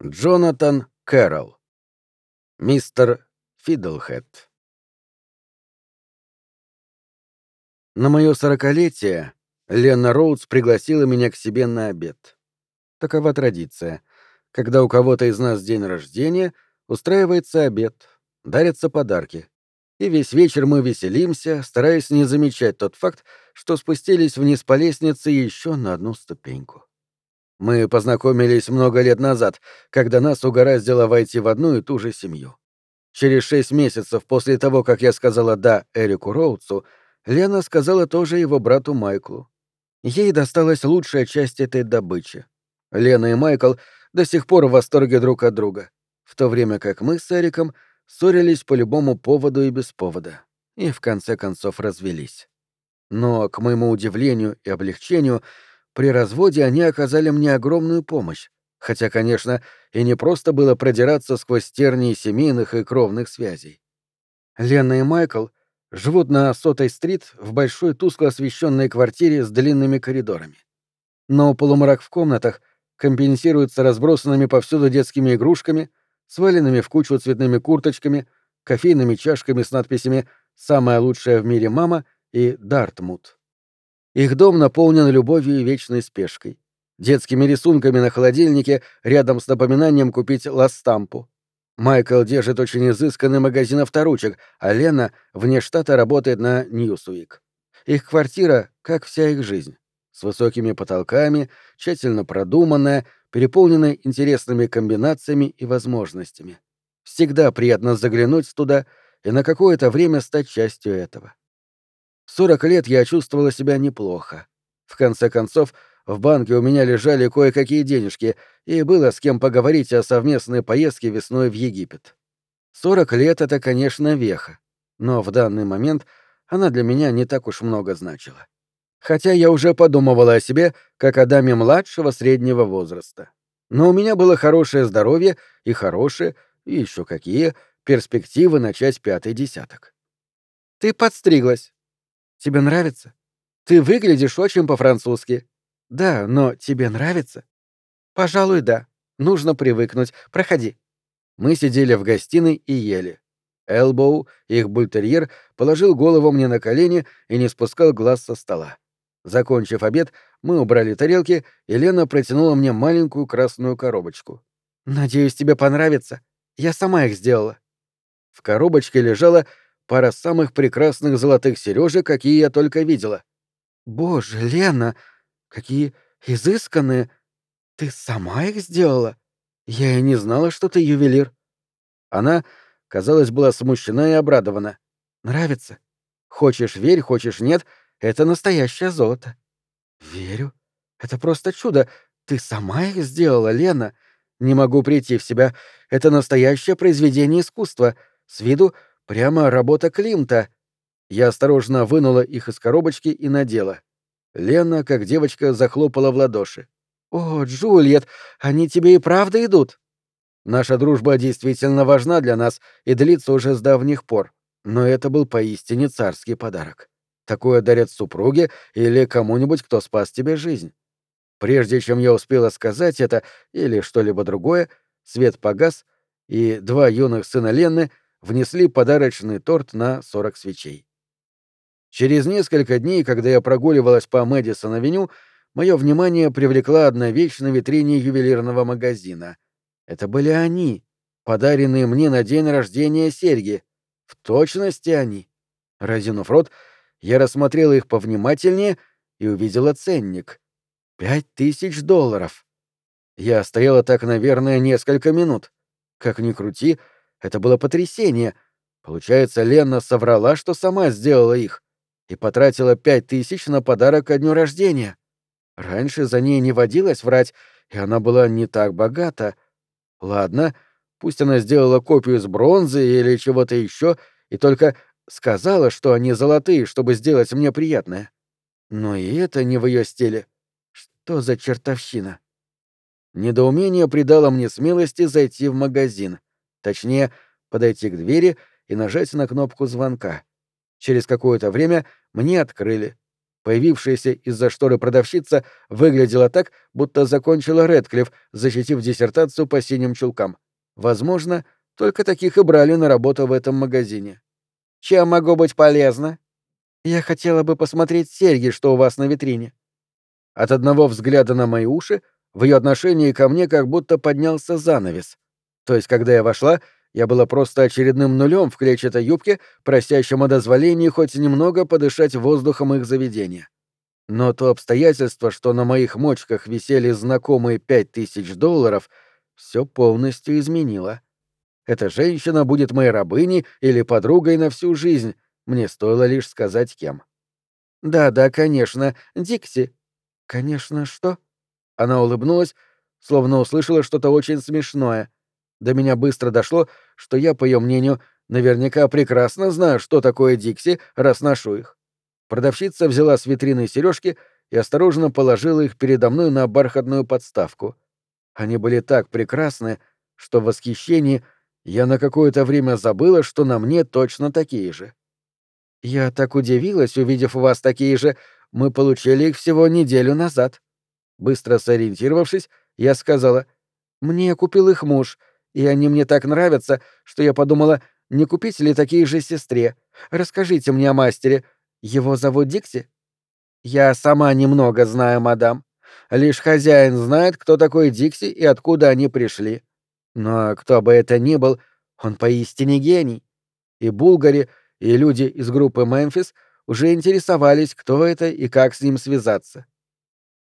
Джонатан Кэрролл. Мистер Фидлхед. На мое сорокалетие Лена Роудс пригласила меня к себе на обед. Такова традиция. Когда у кого-то из нас день рождения, устраивается обед, дарятся подарки. И весь вечер мы веселимся, стараясь не замечать тот факт, что спустились вниз по лестнице еще на одну ступеньку. Мы познакомились много лет назад, когда нас угораздило войти в одну и ту же семью. Через шесть месяцев после того, как я сказала «да» Эрику Роудсу, Лена сказала тоже его брату Майклу. Ей досталась лучшая часть этой добычи. Лена и Майкл до сих пор в восторге друг от друга, в то время как мы с Эриком ссорились по любому поводу и без повода, и в конце концов развелись. Но, к моему удивлению и облегчению, при разводе они оказали мне огромную помощь, хотя, конечно, и не просто было продираться сквозь тернии семейных и кровных связей. Лена и Майкл живут на Сотой стрит в большой тускло освещенной квартире с длинными коридорами. Но полумрак в комнатах компенсируется разбросанными повсюду детскими игрушками, сваленными в кучу цветными курточками, кофейными чашками с надписями «Самая лучшая в мире мама» и «Дартмут». Их дом наполнен любовью и вечной спешкой. Детскими рисунками на холодильнике рядом с напоминанием купить ластампу. Майкл держит очень изысканный магазин авторучек, а Лена вне штата работает на Ньюсуик. Их квартира, как вся их жизнь, с высокими потолками, тщательно продуманная, переполненная интересными комбинациями и возможностями. Всегда приятно заглянуть туда и на какое-то время стать частью этого. В 40 лет я чувствовала себя неплохо. В конце концов, в банке у меня лежали кое-какие денежки, и было с кем поговорить о совместной поездке весной в Египет. 40 лет — это, конечно, веха, но в данный момент она для меня не так уж много значила. Хотя я уже подумывала о себе, как о даме младшего среднего возраста. Но у меня было хорошее здоровье и хорошие, и еще какие, перспективы начать пятый десяток. «Ты подстриглась», Тебе нравится? Ты выглядишь очень по-французски. Да, но тебе нравится? Пожалуй, да. Нужно привыкнуть. Проходи. Мы сидели в гостиной и ели. Элбоу, их бультерьер, положил голову мне на колени и не спускал глаз со стола. Закончив обед, мы убрали тарелки, и Лена протянула мне маленькую красную коробочку. «Надеюсь, тебе понравится. Я сама их сделала». В коробочке лежала пара самых прекрасных золотых сережек, какие я только видела. Боже, Лена, какие изысканные! Ты сама их сделала? Я и не знала, что ты ювелир. Она, казалось, была смущена и обрадована. Нравится? Хочешь верь, хочешь нет, это настоящее золото. Верю. Это просто чудо. Ты сама их сделала, Лена. Не могу прийти в себя. Это настоящее произведение искусства. С виду Прямо работа Климта. Я осторожно вынула их из коробочки и надела. Лена, как девочка, захлопала в ладоши. «О, Джульет, они тебе и правда идут?» Наша дружба действительно важна для нас и длится уже с давних пор, но это был поистине царский подарок. Такое дарят супруге или кому-нибудь, кто спас тебе жизнь. Прежде чем я успела сказать это или что-либо другое, свет погас, и два юных сына Ленны — внесли подарочный торт на 40 свечей. Через несколько дней, когда я прогуливалась по Мэдисон-авеню, мое внимание привлекла одна вещь на витрине ювелирного магазина. Это были они, подаренные мне на день рождения серьги. В точности они. Разинув рот, я рассмотрела их повнимательнее и увидела ценник. Пять тысяч долларов. Я стояла так, наверное, несколько минут. Как ни крути, — это было потрясение. Получается, Лена соврала, что сама сделала их, и потратила пять тысяч на подарок ко дню рождения. Раньше за ней не водилось врать, и она была не так богата. Ладно, пусть она сделала копию из бронзы или чего-то еще, и только сказала, что они золотые, чтобы сделать мне приятное. Но и это не в ее стиле. Что за чертовщина? Недоумение придало мне смелости зайти в магазин. Точнее, подойти к двери и нажать на кнопку звонка. Через какое-то время мне открыли. Появившаяся из-за шторы продавщица выглядела так, будто закончила Редклифф, защитив диссертацию по синим чулкам. Возможно, только таких и брали на работу в этом магазине. «Чем могу быть полезна?» «Я хотела бы посмотреть серьги, что у вас на витрине». От одного взгляда на мои уши в ее отношении ко мне как будто поднялся занавес. То есть, когда я вошла, я была просто очередным нулем в клетчатой юбке, просящим о дозволении хоть немного подышать воздухом их заведения. Но то обстоятельство, что на моих мочках висели знакомые пять тысяч долларов, все полностью изменило. Эта женщина будет моей рабыней или подругой на всю жизнь, мне стоило лишь сказать кем. «Да-да, конечно, Дикси». «Конечно, что?» Она улыбнулась, словно услышала что-то очень смешное — до меня быстро дошло, что я, по ее мнению, наверняка прекрасно знаю, что такое Дикси, раз ношу их. Продавщица взяла с витрины сережки и осторожно положила их передо мной на бархатную подставку. Они были так прекрасны, что в восхищении я на какое-то время забыла, что на мне точно такие же. Я так удивилась, увидев у вас такие же. Мы получили их всего неделю назад. Быстро сориентировавшись, я сказала, «Мне купил их муж, и они мне так нравятся, что я подумала, не купить ли такие же сестре. Расскажите мне о мастере. Его зовут Дикси? Я сама немного знаю, мадам. Лишь хозяин знает, кто такой Дикси и откуда они пришли. Но кто бы это ни был, он поистине гений. И Булгари, и люди из группы «Мемфис» уже интересовались, кто это и как с ним связаться.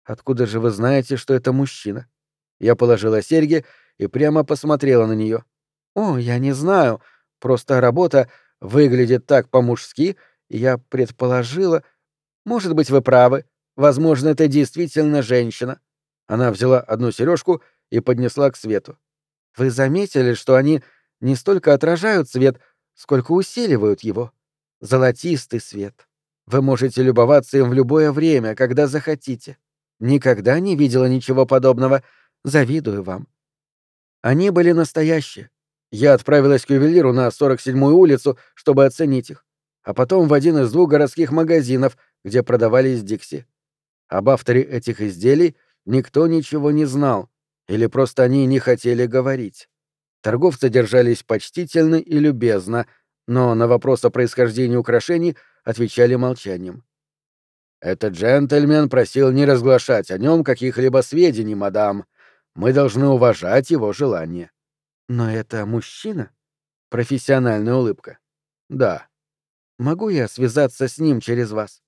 Откуда же вы знаете, что это мужчина? Я положила серьги и прямо посмотрела на нее. «О, я не знаю. Просто работа выглядит так по-мужски, и я предположила... Может быть, вы правы. Возможно, это действительно женщина». Она взяла одну сережку и поднесла к свету. «Вы заметили, что они не столько отражают свет, сколько усиливают его? Золотистый свет. Вы можете любоваться им в любое время, когда захотите. Никогда не видела ничего подобного. Завидую вам. Они были настоящие. Я отправилась к ювелиру на 47-ю улицу, чтобы оценить их, а потом в один из двух городских магазинов, где продавались Дикси. Об авторе этих изделий никто ничего не знал, или просто они не хотели говорить. Торговцы держались почтительно и любезно, но на вопрос о происхождении украшений отвечали молчанием. «Этот джентльмен просил не разглашать о нем каких-либо сведений, мадам», мы должны уважать его желание. Но это мужчина? Профессиональная улыбка. Да. Могу я связаться с ним через вас?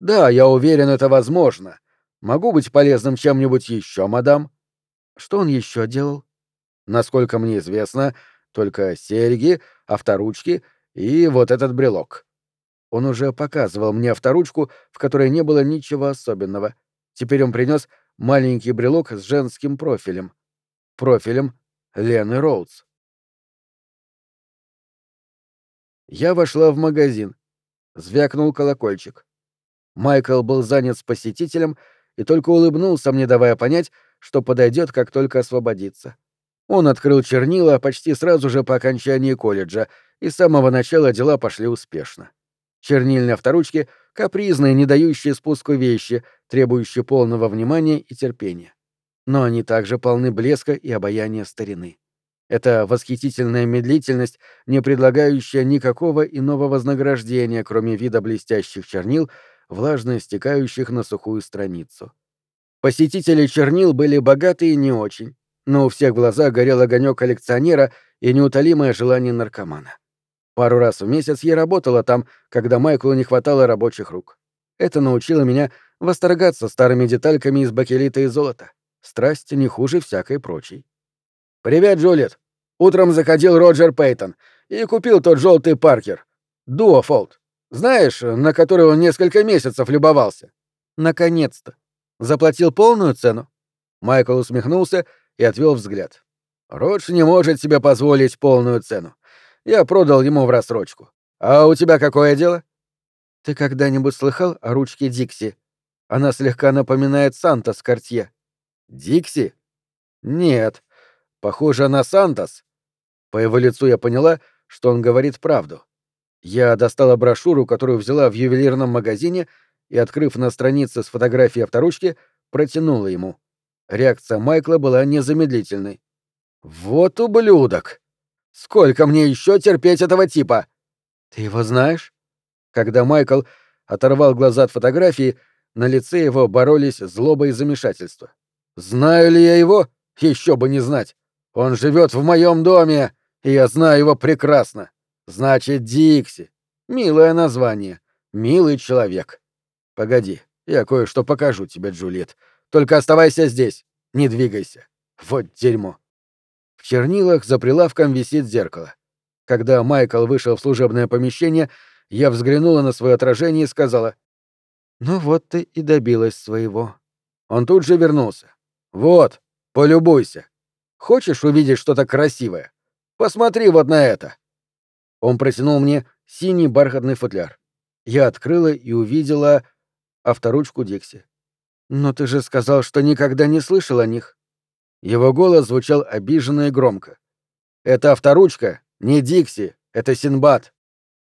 Да, я уверен, это возможно. Могу быть полезным чем-нибудь еще, мадам? Что он еще делал? Насколько мне известно, только серьги, авторучки и вот этот брелок. Он уже показывал мне авторучку, в которой не было ничего особенного. Теперь он принес маленький брелок с женским профилем. Профилем Лены Роудс. Я вошла в магазин. Звякнул колокольчик. Майкл был занят с посетителем и только улыбнулся мне, давая понять, что подойдет, как только освободится. Он открыл чернила почти сразу же по окончании колледжа, и с самого начала дела пошли успешно. Чернильные авторучки — капризные, не дающие спуску вещи, требующие полного внимания и терпения. Но они также полны блеска и обаяния старины. Это восхитительная медлительность, не предлагающая никакого иного вознаграждения, кроме вида блестящих чернил, влажно стекающих на сухую страницу. Посетители чернил были богатые и не очень, но у всех в глазах горел огонек коллекционера и неутолимое желание наркомана. Пару раз в месяц я работала там, когда Майклу не хватало рабочих рук. Это научило меня восторгаться старыми детальками из бакелита и золота. Страсть не хуже всякой прочей. «Привет, Джулиет. Утром заходил Роджер Пейтон и купил тот желтый Паркер. Дуофолд. Знаешь, на который он несколько месяцев любовался?» «Наконец-то. Заплатил полную цену?» Майкл усмехнулся и отвел взгляд. «Родж не может себе позволить полную цену. Я продал ему в рассрочку. А у тебя какое дело? Ты когда-нибудь слыхал о ручке Дикси? Она слегка напоминает Санта с Кортье. Дикси? Нет. Похоже на Сантос. По его лицу я поняла, что он говорит правду. Я достала брошюру, которую взяла в ювелирном магазине, и, открыв на странице с фотографией авторучки, протянула ему. Реакция Майкла была незамедлительной. «Вот ублюдок! Сколько мне еще терпеть этого типа?» «Ты его знаешь?» Когда Майкл оторвал глаза от фотографии, на лице его боролись злоба и замешательство. «Знаю ли я его? Еще бы не знать! Он живет в моем доме, и я знаю его прекрасно. Значит, Дикси. Милое название. Милый человек. Погоди, я кое-что покажу тебе, Джульет. Только оставайся здесь. Не двигайся. Вот дерьмо. Чернилах за прилавком висит зеркало. Когда Майкл вышел в служебное помещение, я взглянула на свое отражение и сказала, «Ну вот ты и добилась своего». Он тут же вернулся. «Вот, полюбуйся. Хочешь увидеть что-то красивое? Посмотри вот на это». Он протянул мне синий бархатный футляр. Я открыла и увидела авторучку Дикси. «Но ты же сказал, что никогда не слышал о них». Его голос звучал обиженно и громко. «Это авторучка, не Дикси, это Синбад.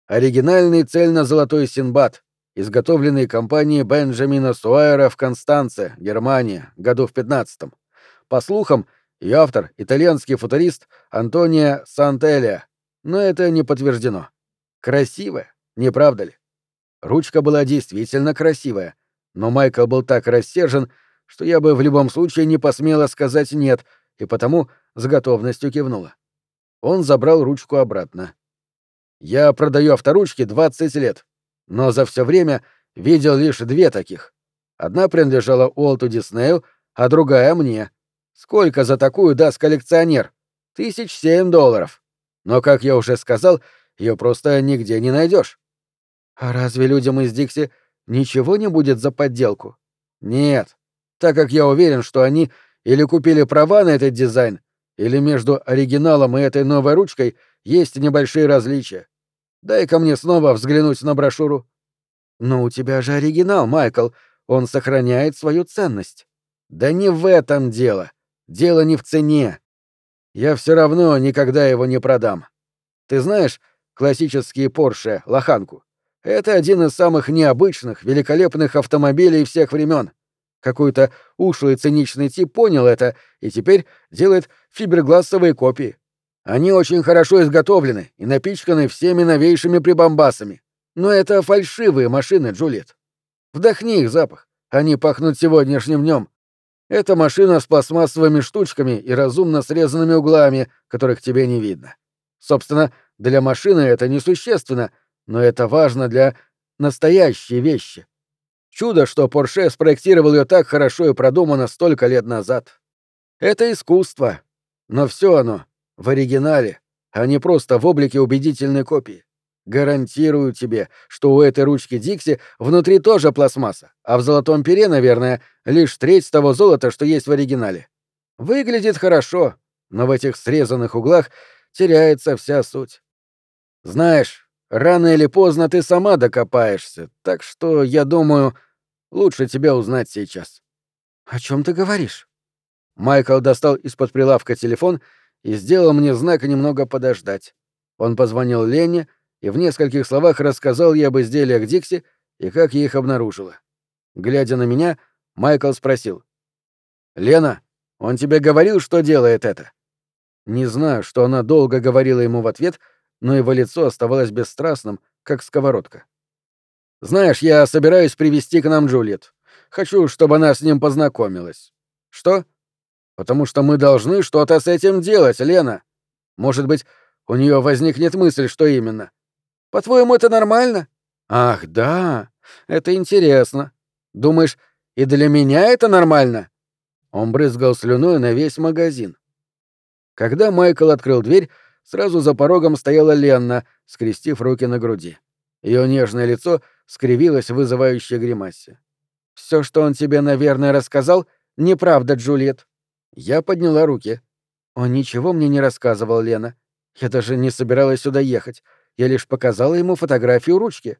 Оригинальный цельно-золотой Синбад, изготовленный компанией Бенджамина Суайера в Констанце, Германия, году в пятнадцатом. По слухам, и автор — итальянский футурист Антонио Сантелия, но это не подтверждено. Красивая, не правда ли? Ручка была действительно красивая, но Майкл был так рассержен, что я бы в любом случае не посмела сказать «нет», и потому с готовностью кивнула. Он забрал ручку обратно. «Я продаю авторучки 20 лет, но за все время видел лишь две таких. Одна принадлежала Уолту Диснею, а другая — мне. Сколько за такую даст коллекционер? Тысяч семь долларов. Но, как я уже сказал, ее просто нигде не найдешь. А разве людям из Дикси ничего не будет за подделку? Нет, так как я уверен, что они или купили права на этот дизайн, или между оригиналом и этой новой ручкой есть небольшие различия. Дай-ка мне снова взглянуть на брошюру. Но у тебя же оригинал, Майкл. Он сохраняет свою ценность. Да не в этом дело. Дело не в цене. Я все равно никогда его не продам. Ты знаешь классические Порше, лоханку? Это один из самых необычных, великолепных автомобилей всех времен. Какой-то ушлый циничный тип понял это и теперь делает фиберглассовые копии. Они очень хорошо изготовлены и напичканы всеми новейшими прибамбасами. Но это фальшивые машины, Джульет. Вдохни их запах. Они пахнут сегодняшним днем. Это машина с пластмассовыми штучками и разумно срезанными углами, которых тебе не видно. Собственно, для машины это несущественно, но это важно для настоящей вещи. Чудо, что Порше спроектировал ее так хорошо и продумано столько лет назад. Это искусство. Но все оно в оригинале, а не просто в облике убедительной копии. Гарантирую тебе, что у этой ручки Дикси внутри тоже пластмасса, а в золотом пере, наверное, лишь треть того золота, что есть в оригинале. Выглядит хорошо, но в этих срезанных углах теряется вся суть. Знаешь, рано или поздно ты сама докопаешься, так что, я думаю, лучше тебя узнать сейчас. О чем ты говоришь? Майкл достал из-под прилавка телефон и сделал мне знак немного подождать. Он позвонил Лене, и в нескольких словах рассказал ей об изделиях Дикси и как я их обнаружила. Глядя на меня, Майкл спросил. «Лена, он тебе говорил, что делает это?» Не знаю, что она долго говорила ему в ответ, но его лицо оставалось бесстрастным, как сковородка. «Знаешь, я собираюсь привести к нам Джульет. Хочу, чтобы она с ним познакомилась». «Что?» «Потому что мы должны что-то с этим делать, Лена. Может быть, у нее возникнет мысль, что именно. По-твоему, это нормально? Ах, да. Это интересно. Думаешь, и для меня это нормально? Он брызгал слюной на весь магазин. Когда Майкл открыл дверь, сразу за порогом стояла Ленна, скрестив руки на груди. Ее нежное лицо скривилось в вызывающей гримасе. Все, что он тебе, наверное, рассказал, неправда, Джульет. Я подняла руки. Он ничего мне не рассказывал, Лена. Я даже не собиралась сюда ехать. Я лишь показала ему фотографию ручки.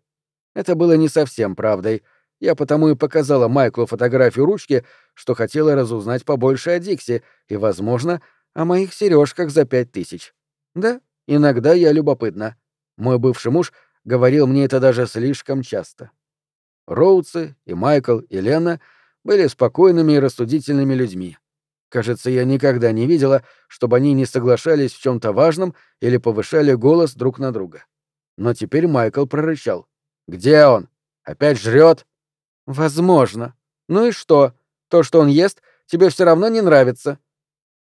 Это было не совсем правдой. Я потому и показала Майклу фотографию ручки, что хотела разузнать побольше о Дикси и, возможно, о моих сережках за пять тысяч. Да, иногда я любопытна. Мой бывший муж говорил мне это даже слишком часто. Роудсы и Майкл и Лена были спокойными и рассудительными людьми. Кажется, я никогда не видела, чтобы они не соглашались в чем-то важном или повышали голос друг на друга. Но теперь Майкл прорычал. «Где он? Опять жрет?» «Возможно. Ну и что? То, что он ест, тебе все равно не нравится».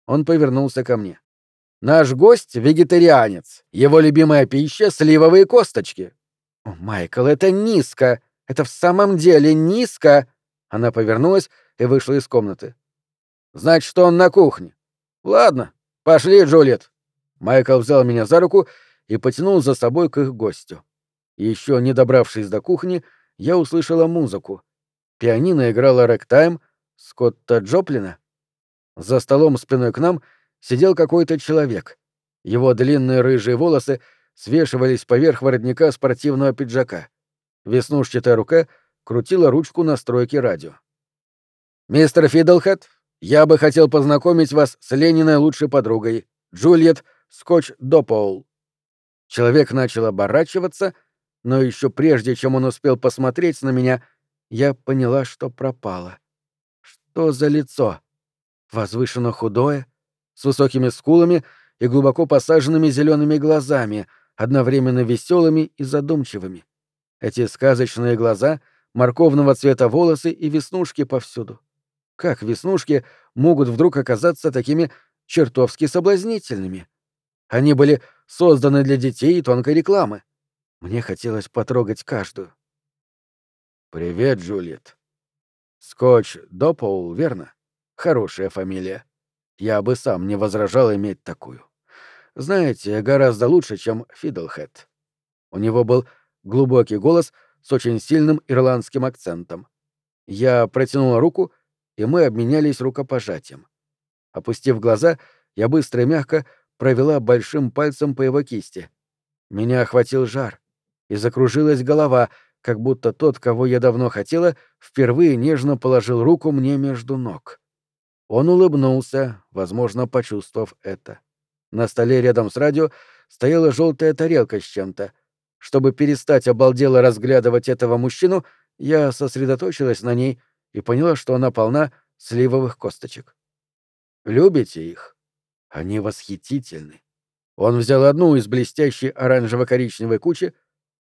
Он повернулся ко мне. «Наш гость — вегетарианец. Его любимая пища — сливовые косточки». «О, Майкл, это низко. Это в самом деле низко!» Она повернулась и вышла из комнаты. «Значит, он на кухне. Ладно, пошли, Джульет». Майкл взял меня за руку и потянул за собой к их гостю. Еще не добравшись до кухни, я услышала музыку. Пианино играла рэктайм Скотта Джоплина. За столом спиной к нам сидел какой-то человек. Его длинные рыжие волосы свешивались поверх воротника спортивного пиджака. Веснушчатая рука крутила ручку настройки радио. «Мистер Фидлхэт, я бы хотел познакомить вас с Лениной лучшей подругой, Джульет Скотч Допоул». Человек начал оборачиваться, но еще прежде, чем он успел посмотреть на меня, я поняла, что пропало. Что за лицо? Возвышенно худое, с высокими скулами и глубоко посаженными зелеными глазами, одновременно веселыми и задумчивыми. Эти сказочные глаза, морковного цвета волосы и веснушки повсюду. Как веснушки могут вдруг оказаться такими чертовски соблазнительными? Они были созданы для детей и тонкой рекламы. Мне хотелось потрогать каждую. «Привет, Джульет. Скотч Допоул, верно? Хорошая фамилия. Я бы сам не возражал иметь такую. Знаете, гораздо лучше, чем Фидлхэт. У него был глубокий голос с очень сильным ирландским акцентом. Я протянула руку, и мы обменялись рукопожатием. Опустив глаза, я быстро и мягко провела большим пальцем по его кисти. Меня охватил жар, и закружилась голова, как будто тот, кого я давно хотела, впервые нежно положил руку мне между ног. Он улыбнулся, возможно, почувствовав это. На столе рядом с радио стояла желтая тарелка с чем-то, чтобы перестать обалдело разглядывать этого мужчину, я сосредоточилась на ней и поняла, что она полна сливовых косточек. Любите их? Они восхитительны. Он взял одну из блестящей оранжево-коричневой кучи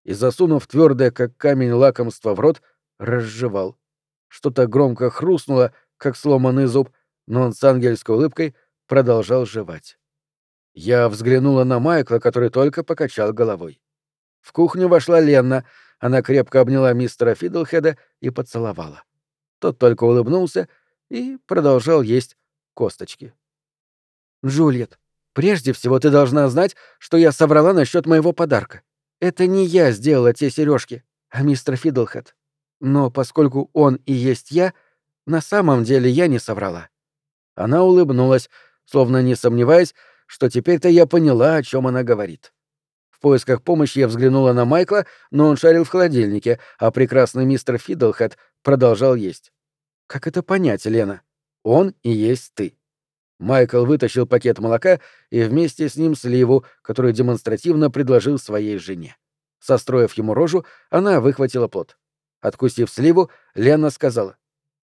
и, засунув твердое, как камень, лакомство в рот, разжевал. Что-то громко хрустнуло, как сломанный зуб, но он с ангельской улыбкой продолжал жевать. Я взглянула на Майкла, который только покачал головой. В кухню вошла Ленна. Она крепко обняла мистера Фидлхеда и поцеловала. Тот только улыбнулся и продолжал есть косточки. «Джульет, прежде всего ты должна знать, что я соврала насчет моего подарка. Это не я сделала те сережки, а мистер Фидлхед. Но поскольку он и есть я, на самом деле я не соврала». Она улыбнулась, словно не сомневаясь, что теперь-то я поняла, о чем она говорит поисках помощи я взглянула на Майкла, но он шарил в холодильнике, а прекрасный мистер Фиддлхэт продолжал есть. «Как это понять, Лена? Он и есть ты». Майкл вытащил пакет молока и вместе с ним сливу, которую демонстративно предложил своей жене. Состроив ему рожу, она выхватила плод. Откусив сливу, Лена сказала.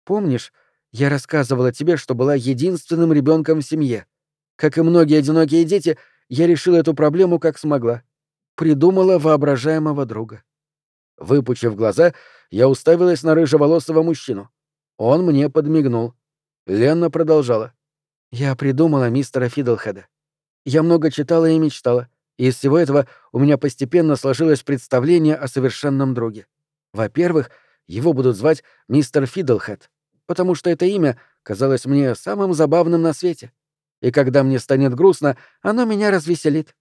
«Помнишь, я рассказывала тебе, что была единственным ребенком в семье. Как и многие одинокие дети, я решила эту проблему как смогла придумала воображаемого друга. Выпучив глаза, я уставилась на рыжеволосого мужчину. Он мне подмигнул. Ленна продолжала. «Я придумала мистера Фидлхеда. Я много читала и мечтала, и из всего этого у меня постепенно сложилось представление о совершенном друге. Во-первых, его будут звать мистер Фидлхед, потому что это имя казалось мне самым забавным на свете. И когда мне станет грустно, оно меня развеселит.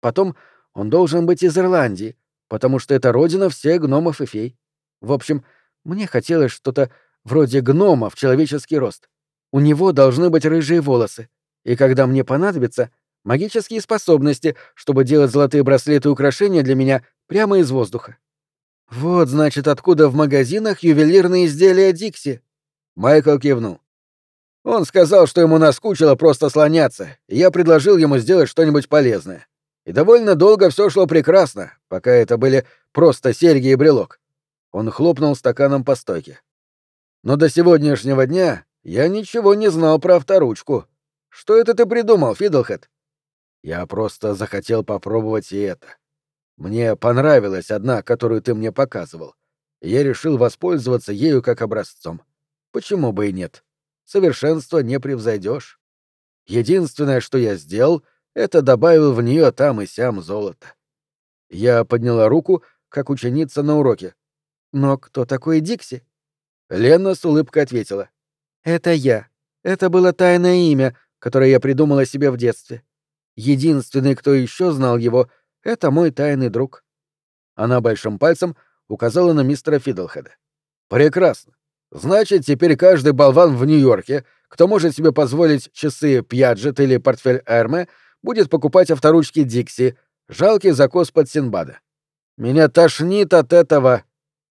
Потом он должен быть из Ирландии, потому что это родина всех гномов и фей. В общем, мне хотелось что-то вроде гнома в человеческий рост. У него должны быть рыжие волосы. И когда мне понадобится, магические способности, чтобы делать золотые браслеты и украшения для меня прямо из воздуха. Вот, значит, откуда в магазинах ювелирные изделия Дикси. Майкл кивнул. Он сказал, что ему наскучило просто слоняться, и я предложил ему сделать что-нибудь полезное. И довольно долго все шло прекрасно, пока это были просто серьги и брелок. Он хлопнул стаканом по стойке. «Но до сегодняшнего дня я ничего не знал про авторучку. Что это ты придумал, Фидлхед?» «Я просто захотел попробовать и это. Мне понравилась одна, которую ты мне показывал. Я решил воспользоваться ею как образцом. Почему бы и нет? Совершенство не превзойдешь. Единственное, что я сделал, это добавил в нее там и сям золото. Я подняла руку, как ученица на уроке. «Но кто такой Дикси?» Лена с улыбкой ответила. «Это я. Это было тайное имя, которое я придумала себе в детстве. Единственный, кто еще знал его, — это мой тайный друг». Она большим пальцем указала на мистера Фидлхеда. «Прекрасно. Значит, теперь каждый болван в Нью-Йорке, кто может себе позволить часы Пьяджет или портфель Эрме, будет покупать авторучки Дикси, жалкий закос под Синбада. Меня тошнит от этого.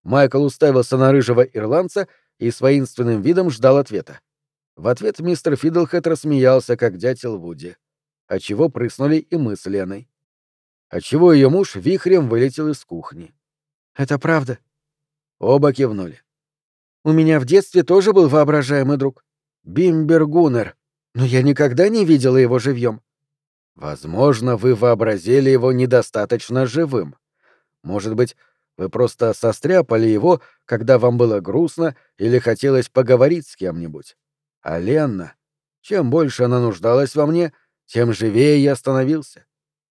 Майкл уставился на рыжего ирландца и с воинственным видом ждал ответа. В ответ мистер Фидлхэт рассмеялся, как дятел Вуди, отчего прыснули и мы с Леной. Отчего ее муж вихрем вылетел из кухни. «Это правда?» Оба кивнули. «У меня в детстве тоже был воображаемый друг. Бимбер Гуннер, но я никогда не видела его живьем. Возможно, вы вообразили его недостаточно живым. Может быть, вы просто состряпали его, когда вам было грустно или хотелось поговорить с кем-нибудь. А Ленна, чем больше она нуждалась во мне, тем живее я становился.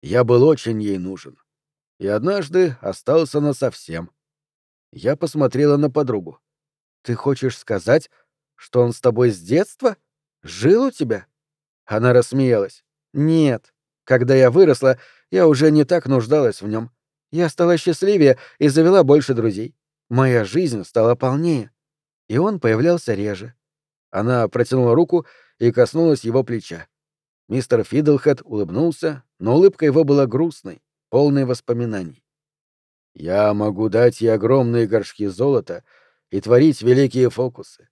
Я был очень ей нужен. И однажды остался насовсем. Я посмотрела на подругу. «Ты хочешь сказать, что он с тобой с детства? Жил у тебя?» Она рассмеялась. Нет. Когда я выросла, я уже не так нуждалась в нем. Я стала счастливее и завела больше друзей. Моя жизнь стала полнее. И он появлялся реже. Она протянула руку и коснулась его плеча. Мистер Фидлхед улыбнулся, но улыбка его была грустной, полной воспоминаний. «Я могу дать ей огромные горшки золота и творить великие фокусы.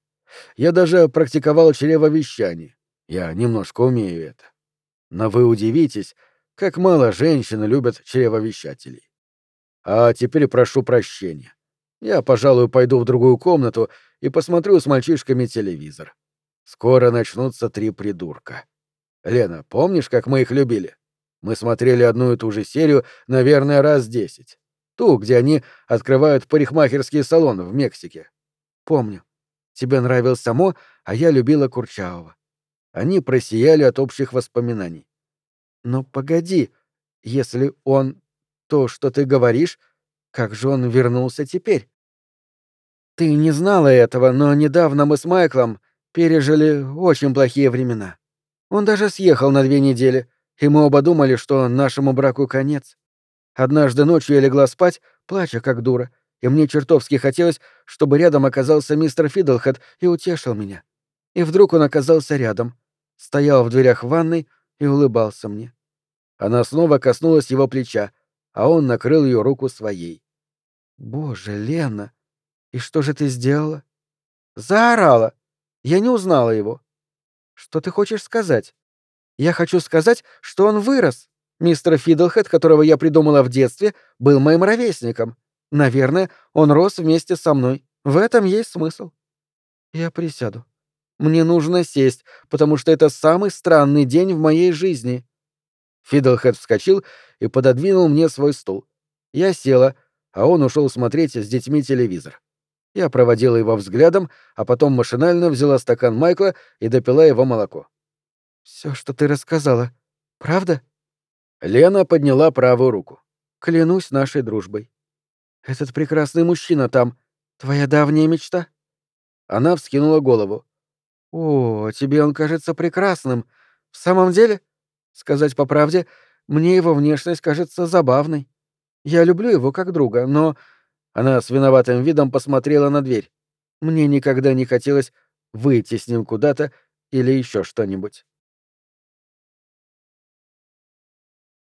Я даже практиковал чревовещание. Я немножко умею это. Но вы удивитесь, как мало женщин любят чревовещателей. А теперь прошу прощения. Я, пожалуй, пойду в другую комнату и посмотрю с мальчишками телевизор. Скоро начнутся три придурка. Лена, помнишь, как мы их любили? Мы смотрели одну и ту же серию, наверное, раз десять. Ту, где они открывают парикмахерский салон в Мексике. Помню. Тебе нравился Мо, а я любила Курчавого. Они просияли от общих воспоминаний. Но погоди, если он... То, что ты говоришь, как же он вернулся теперь? Ты не знала этого, но недавно мы с Майклом пережили очень плохие времена. Он даже съехал на две недели, и мы оба думали, что нашему браку конец. Однажды ночью я легла спать, плача как дура, и мне чертовски хотелось, чтобы рядом оказался мистер Фидлхед и утешил меня. И вдруг он оказался рядом, стоял в дверях ванной и улыбался мне. Она снова коснулась его плеча, а он накрыл ее руку своей. «Боже, Лена, и что же ты сделала?» «Заорала! Я не узнала его». «Что ты хочешь сказать?» «Я хочу сказать, что он вырос. Мистер Фидлхед, которого я придумала в детстве, был моим ровесником. Наверное, он рос вместе со мной. В этом есть смысл». «Я присяду», мне нужно сесть, потому что это самый странный день в моей жизни. Фидлхед вскочил и пододвинул мне свой стул. Я села, а он ушел смотреть с детьми телевизор. Я проводила его взглядом, а потом машинально взяла стакан Майкла и допила его молоко. Все, что ты рассказала, правда? Лена подняла правую руку. Клянусь нашей дружбой. Этот прекрасный мужчина там — твоя давняя мечта? Она вскинула голову. «О, тебе он кажется прекрасным. В самом деле, сказать по правде, мне его внешность кажется забавной. Я люблю его как друга, но...» Она с виноватым видом посмотрела на дверь. Мне никогда не хотелось выйти с ним куда-то или еще что-нибудь.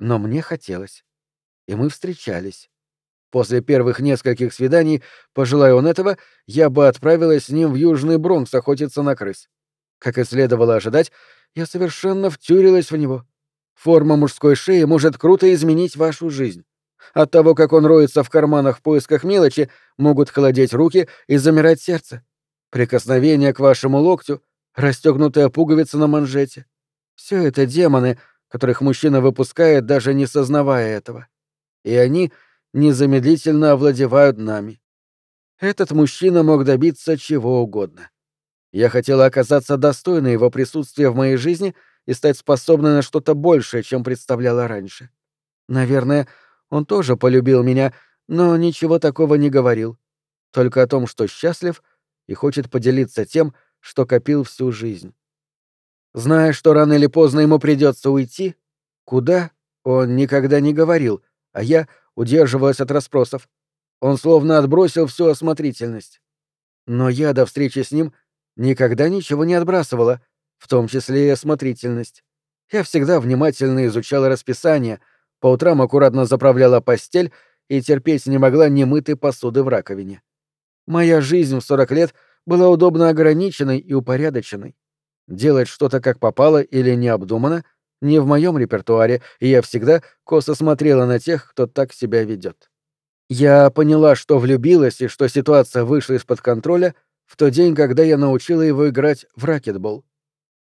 Но мне хотелось. И мы встречались. После первых нескольких свиданий, пожелая он этого, я бы отправилась с ним в Южный Бронкс охотиться на крыс. Как и следовало ожидать, я совершенно втюрилась в него. Форма мужской шеи может круто изменить вашу жизнь. От того, как он роется в карманах в поисках мелочи, могут холодеть руки и замирать сердце. Прикосновение к вашему локтю, расстегнутая пуговица на манжете. Все это демоны, которых мужчина выпускает, даже не сознавая этого. И они незамедлительно овладевают нами. Этот мужчина мог добиться чего угодно. Я хотела оказаться достойной его присутствия в моей жизни и стать способной на что-то большее, чем представляла раньше. Наверное, он тоже полюбил меня, но ничего такого не говорил. Только о том, что счастлив и хочет поделиться тем, что копил всю жизнь. Зная, что рано или поздно ему придется уйти, куда, он никогда не говорил, а я удерживалась от расспросов. Он словно отбросил всю осмотрительность. Но я до встречи с ним никогда ничего не отбрасывала, в том числе и осмотрительность. Я всегда внимательно изучала расписание, по утрам аккуратно заправляла постель и терпеть не могла немытой посуды в раковине. Моя жизнь в 40 лет была удобно ограниченной и упорядоченной. Делать что-то как попало или необдуманно не в моем репертуаре, и я всегда косо смотрела на тех, кто так себя ведет. Я поняла, что влюбилась и что ситуация вышла из-под контроля в тот день, когда я научила его играть в ракетбол.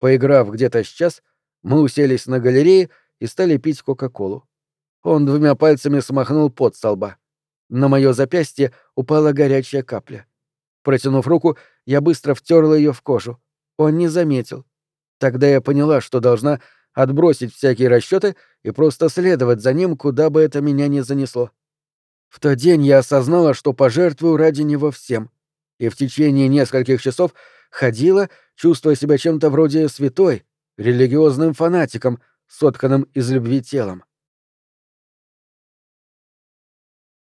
Поиграв где-то с час, мы уселись на галерее и стали пить Кока-Колу. Он двумя пальцами смахнул пот со лба. На мое запястье упала горячая капля. Протянув руку, я быстро втерла ее в кожу. Он не заметил. Тогда я поняла, что должна отбросить всякие расчеты и просто следовать за ним, куда бы это меня ни занесло. В тот день я осознала, что пожертвую ради него всем, и в течение нескольких часов ходила, чувствуя себя чем-то вроде святой, религиозным фанатиком, сотканным из любви телом.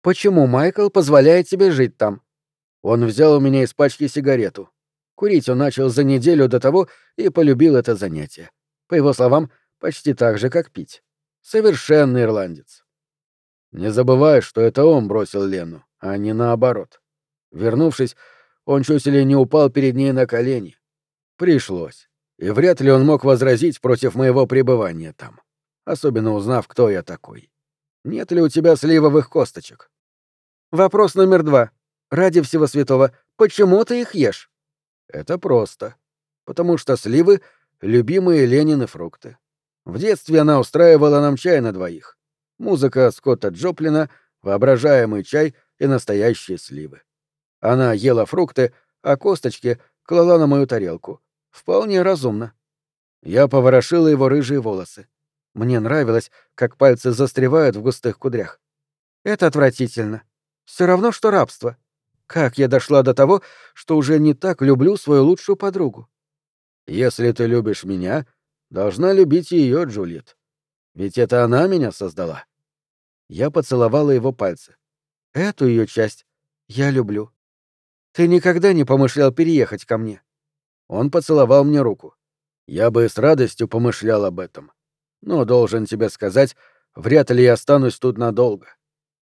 Почему Майкл позволяет тебе жить там? Он взял у меня из пачки сигарету. Курить он начал за неделю до того и полюбил это занятие. По его словам, почти так же, как пить. Совершенный ирландец. Не забывай, что это он бросил Лену, а не наоборот. Вернувшись, он чуть ли не упал перед ней на колени. Пришлось. И вряд ли он мог возразить против моего пребывания там. Особенно узнав, кто я такой. Нет ли у тебя сливовых косточек? Вопрос номер два. Ради всего святого, почему ты их ешь? Это просто. Потому что сливы — любимые Ленины фрукты. В детстве она устраивала нам чай на двоих. Музыка Скотта Джоплина, воображаемый чай и настоящие сливы. Она ела фрукты, а косточки клала на мою тарелку. Вполне разумно. Я поворошила его рыжие волосы. Мне нравилось, как пальцы застревают в густых кудрях. Это отвратительно. Все равно, что рабство. Как я дошла до того, что уже не так люблю свою лучшую подругу? Если ты любишь меня, должна любить и ее, Джульет. Ведь это она меня создала. Я поцеловала его пальцы. Эту ее часть я люблю. Ты никогда не помышлял переехать ко мне. Он поцеловал мне руку. Я бы с радостью помышлял об этом. Но должен тебе сказать, вряд ли я останусь тут надолго.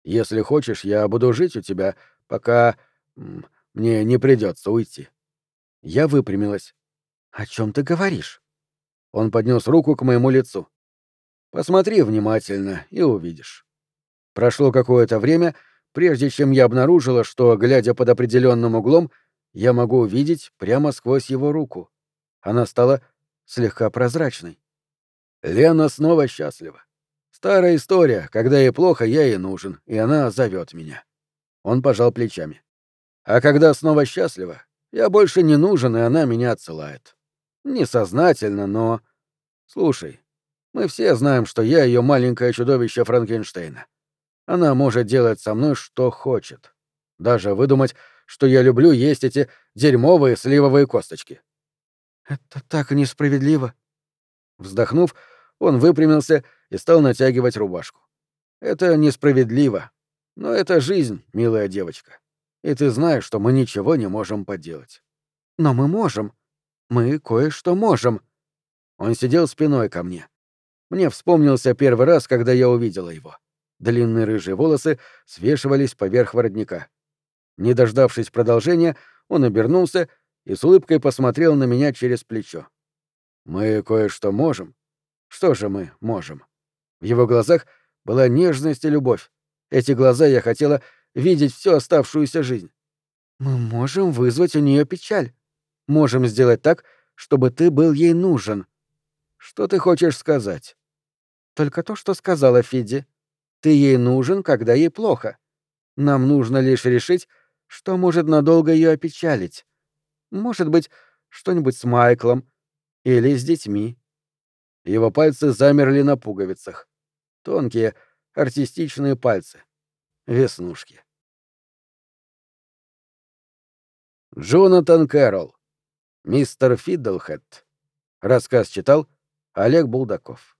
Если хочешь, я буду жить у тебя, пока мне не придется уйти. Я выпрямилась. О чем ты говоришь? Он поднес руку к моему лицу. Посмотри внимательно и увидишь. Прошло какое-то время, прежде чем я обнаружила, что, глядя под определенным углом, я могу увидеть прямо сквозь его руку. Она стала слегка прозрачной. Лена снова счастлива. Старая история, когда ей плохо, я ей нужен, и она зовет меня. Он пожал плечами. А когда снова счастлива, я больше не нужен, и она меня отсылает. Несознательно, но... Слушай, мы все знаем, что я ее маленькое чудовище Франкенштейна. Она может делать со мной, что хочет. Даже выдумать, что я люблю есть эти дерьмовые сливовые косточки. Это так несправедливо. Вздохнув, он выпрямился и стал натягивать рубашку. Это несправедливо. Но это жизнь, милая девочка. И ты знаешь, что мы ничего не можем поделать. Но мы можем. Мы кое-что можем. Он сидел спиной ко мне. Мне вспомнился первый раз, когда я увидела его. Длинные рыжие волосы свешивались поверх воротника. Не дождавшись продолжения, он обернулся и с улыбкой посмотрел на меня через плечо. «Мы кое-что можем. Что же мы можем?» В его глазах была нежность и любовь, Эти глаза я хотела видеть всю оставшуюся жизнь. Мы можем вызвать у нее печаль. Можем сделать так, чтобы ты был ей нужен. Что ты хочешь сказать? Только то, что сказала Фиди. Ты ей нужен, когда ей плохо. Нам нужно лишь решить, что может надолго ее опечалить. Может быть, что-нибудь с Майклом или с детьми. Его пальцы замерли на пуговицах. Тонкие, артистичные пальцы. Веснушки. Джонатан Кэрролл. Мистер Фиддлхэт. Рассказ читал Олег Булдаков.